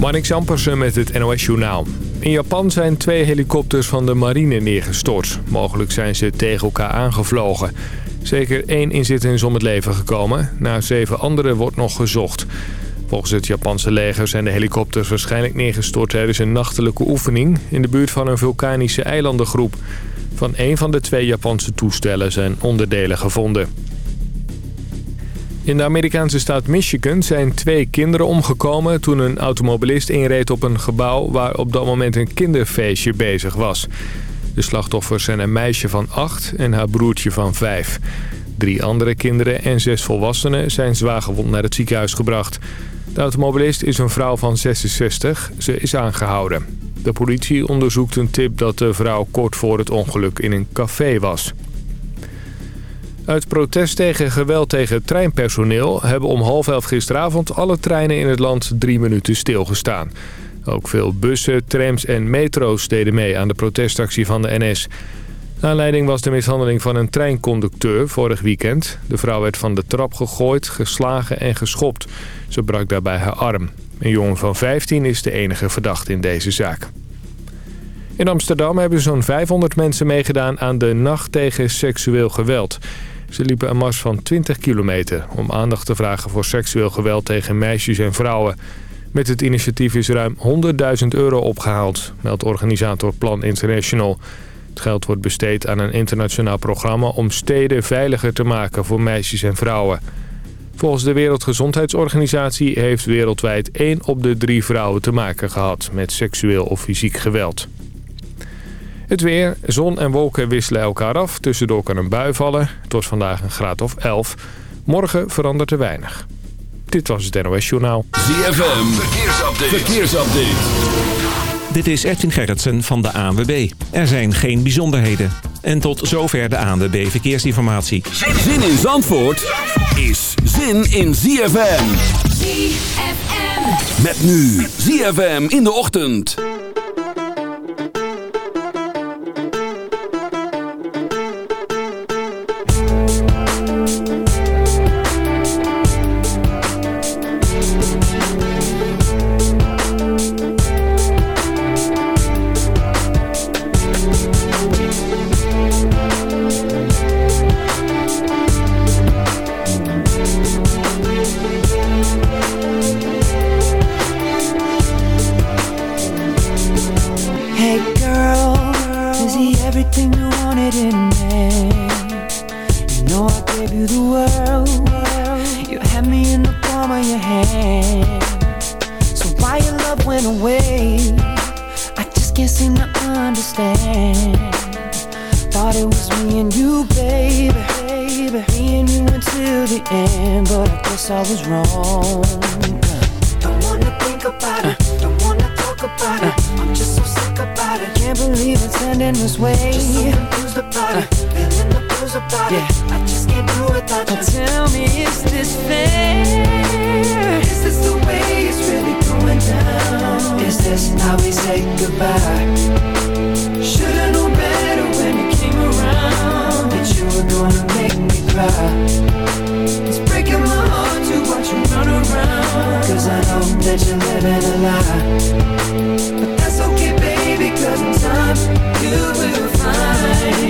Marnik Zampersen met het NOS Journaal. In Japan zijn twee helikopters van de marine neergestort. Mogelijk zijn ze tegen elkaar aangevlogen. Zeker één inzitter is om het leven gekomen. Na zeven anderen wordt nog gezocht. Volgens het Japanse leger zijn de helikopters waarschijnlijk neergestort tijdens een nachtelijke oefening... in de buurt van een vulkanische eilandengroep. Van één van de twee Japanse toestellen zijn onderdelen gevonden. In de Amerikaanse staat Michigan zijn twee kinderen omgekomen... toen een automobilist inreed op een gebouw waar op dat moment een kinderfeestje bezig was. De slachtoffers zijn een meisje van acht en haar broertje van vijf. Drie andere kinderen en zes volwassenen zijn zwaargewond naar het ziekenhuis gebracht. De automobilist is een vrouw van 66. Ze is aangehouden. De politie onderzoekt een tip dat de vrouw kort voor het ongeluk in een café was. Uit protest tegen geweld tegen treinpersoneel... hebben om half elf gisteravond alle treinen in het land drie minuten stilgestaan. Ook veel bussen, trams en metro's deden mee aan de protestactie van de NS. aanleiding was de mishandeling van een treinconducteur vorig weekend. De vrouw werd van de trap gegooid, geslagen en geschopt. Ze brak daarbij haar arm. Een jongen van 15 is de enige verdachte in deze zaak. In Amsterdam hebben zo'n 500 mensen meegedaan aan de Nacht tegen Seksueel Geweld. Ze liepen een mars van 20 kilometer om aandacht te vragen voor seksueel geweld tegen meisjes en vrouwen. Met het initiatief is ruim 100.000 euro opgehaald, meldt organisator Plan International. Het geld wordt besteed aan een internationaal programma om steden veiliger te maken voor meisjes en vrouwen. Volgens de Wereldgezondheidsorganisatie heeft wereldwijd 1 op de 3 vrouwen te maken gehad met seksueel of fysiek geweld. Het weer, zon en wolken wisselen elkaar af. Tussendoor kan een bui vallen. Het wordt vandaag een graad of 11. Morgen verandert er weinig. Dit was het NOS Journaal. ZFM, verkeersupdate. verkeersupdate. Dit is Edwin Gerritsen van de ANWB. Er zijn geen bijzonderheden. En tot zover de ANWB Verkeersinformatie. Zin in Zandvoort is zin in ZFM. ZFM. Met nu ZFM in de ochtend. Know that you're living a lie. But that's okay, baby, cause in time you will find.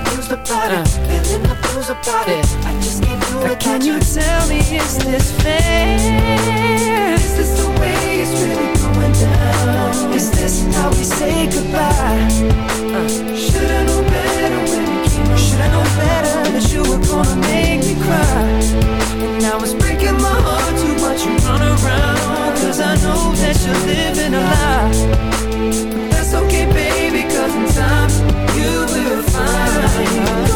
about uh, it, feeling the blues about it. I just can't do it. Can you tell me is this fair? Is this the way it's really going down? Is this how we say goodbye? Uh, Should I know better when we came? Should I know better that you were gonna make me cry? And now it's breaking my heart to watch You run around, cause I know that you're living a lie. fine.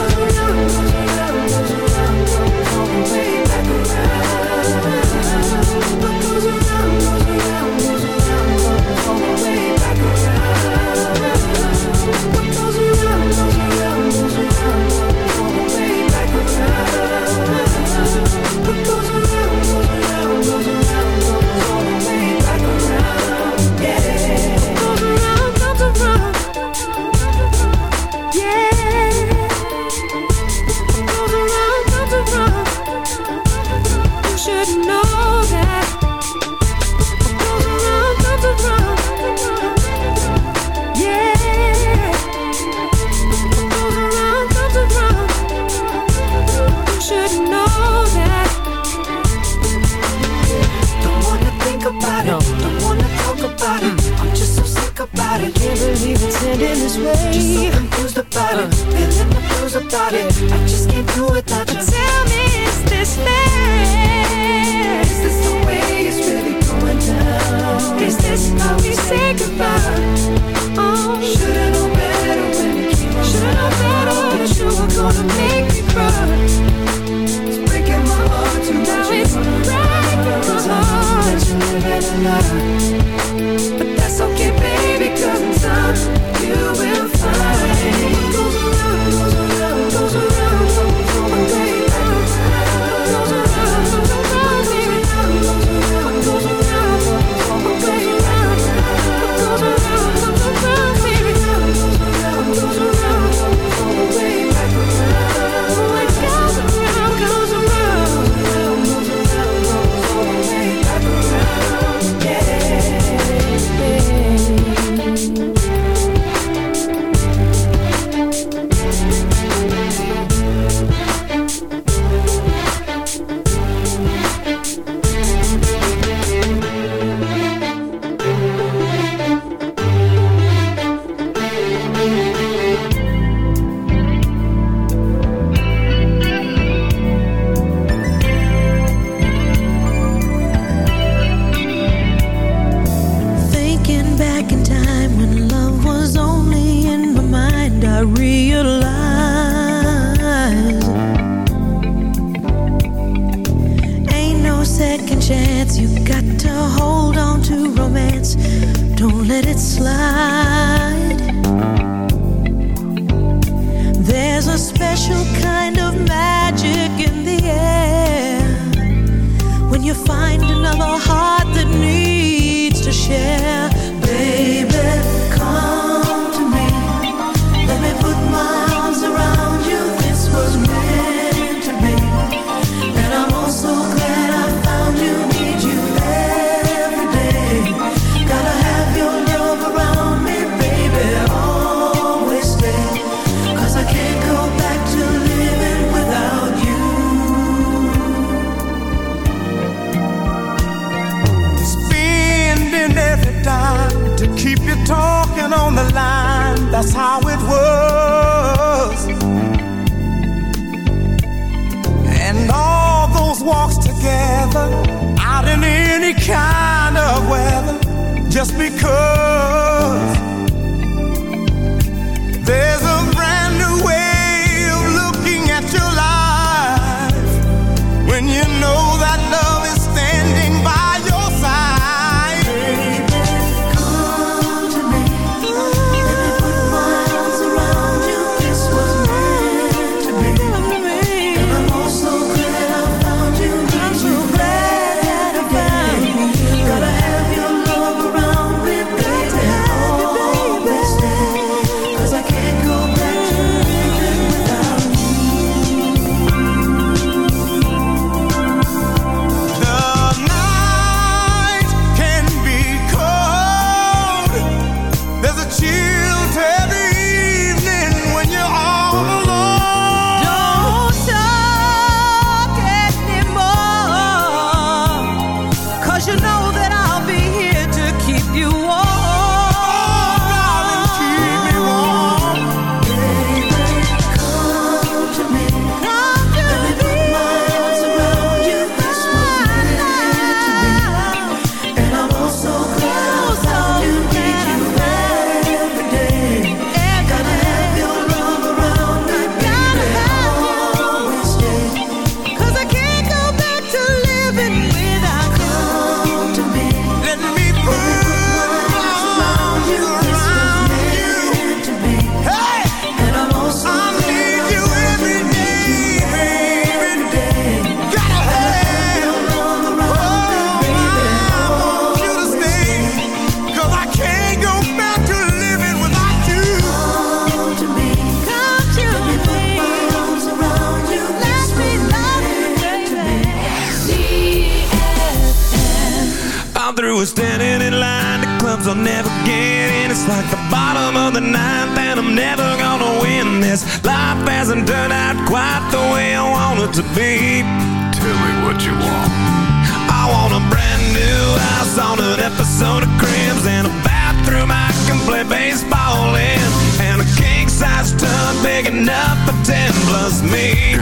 Big enough for ten plus me.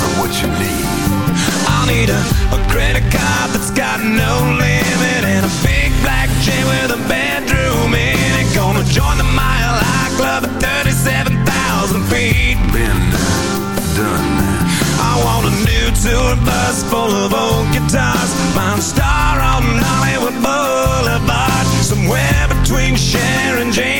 So what you need? I'll need a, a credit card that's got no limit and a big black chain with a bedroom in it. Gonna join the Mile High Club at 37,000 feet. Been done. I want a new tour bus full of old guitars. Mine star on Hollywood Boulevard. Somewhere between Cher and James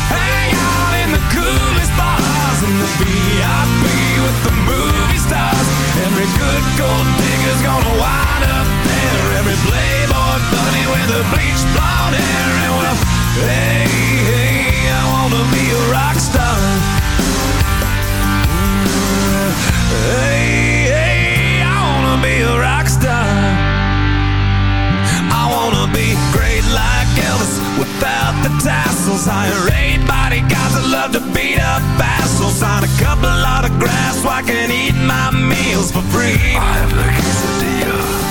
hang out in the coolest bars in the VIP with the movie stars. Every good gold digger's gonna wind up there. Every playboy bunny with the bleached blonde hair. And well, hey, hey, I wanna be a rock star. Hey, hey, I wanna be a rock star. Wanna be great like Elvis without the tassels. Hire eight bodyguards that love to beat up assholes. Sign a couple autographs so I can eat my meals for free. I have the quesadilla.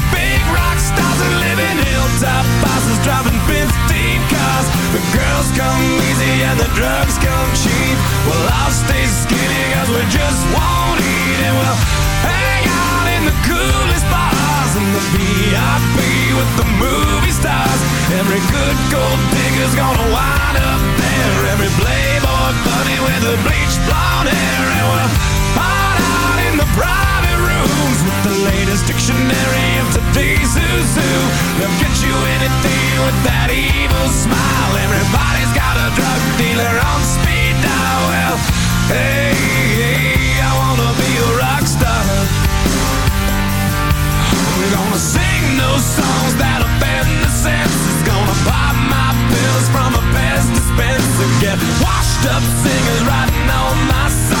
and in hilltop driving 15 cars. The girls come easy and the drugs come cheap. Well, I'll stay skinny we just won't eat and we'll hang out in the coolest bars in the VIP with the movie stars. Every good gold digger's gonna wind up there. Every playboy bunny with the bleached blonde hair. And we'll washed up singers writing all my songs.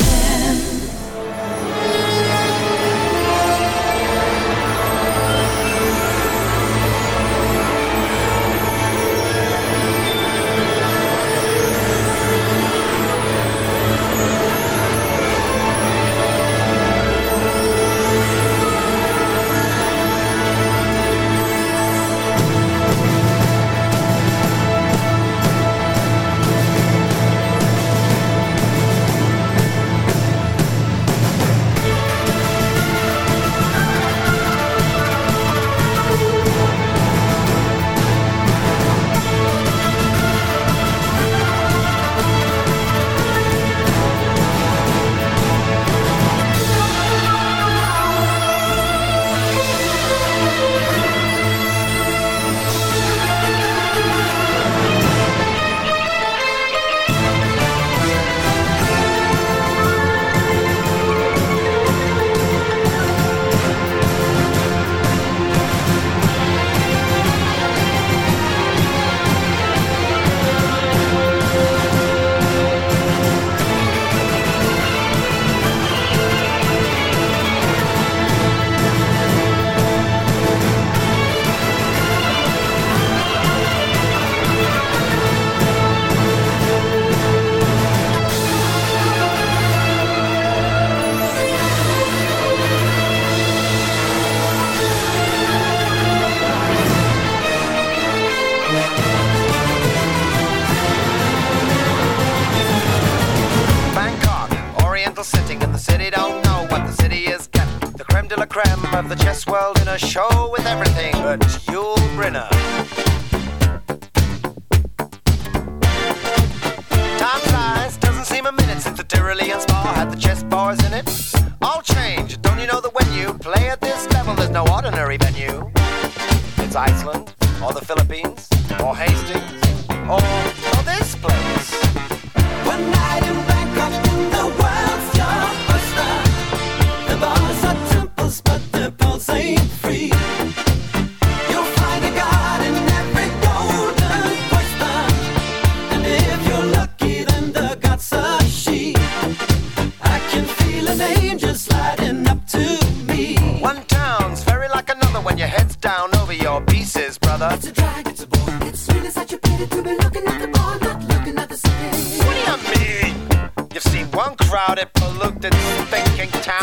thinking town.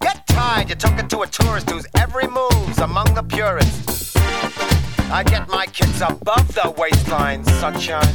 Get tired, you're talking to a tourist every among the purists. I get my kids above the waistline, sunshine.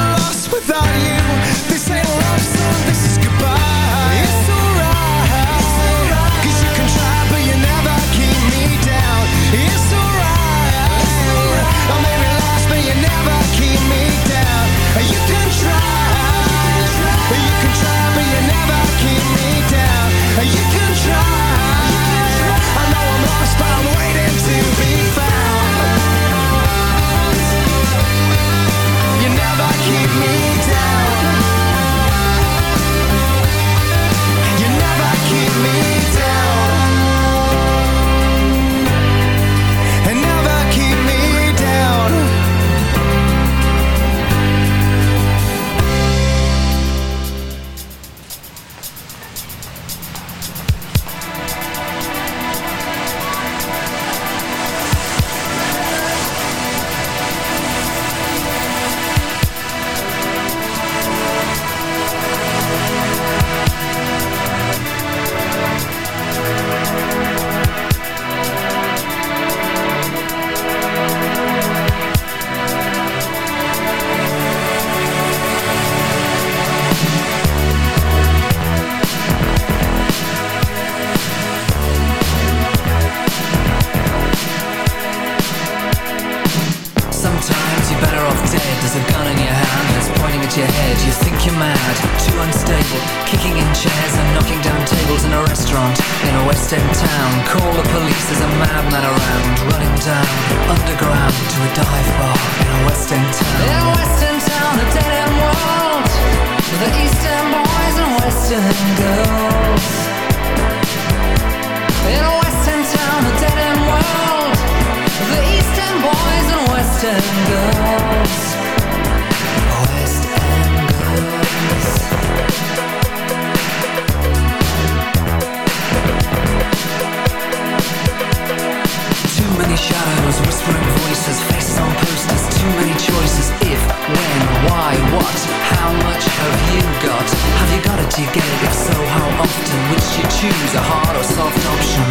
to a dive bar In a West End town. In town, a dead end world The boys and West End girls. In a town, a dead end world The boys and West End girls shadows, whispering voices, faces on posters, too many choices. If, when, why, what, how much have you got? Have you got it, do you get it? If so, how often? Which you choose, a hard or soft option?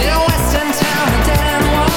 In a western town, a dead end world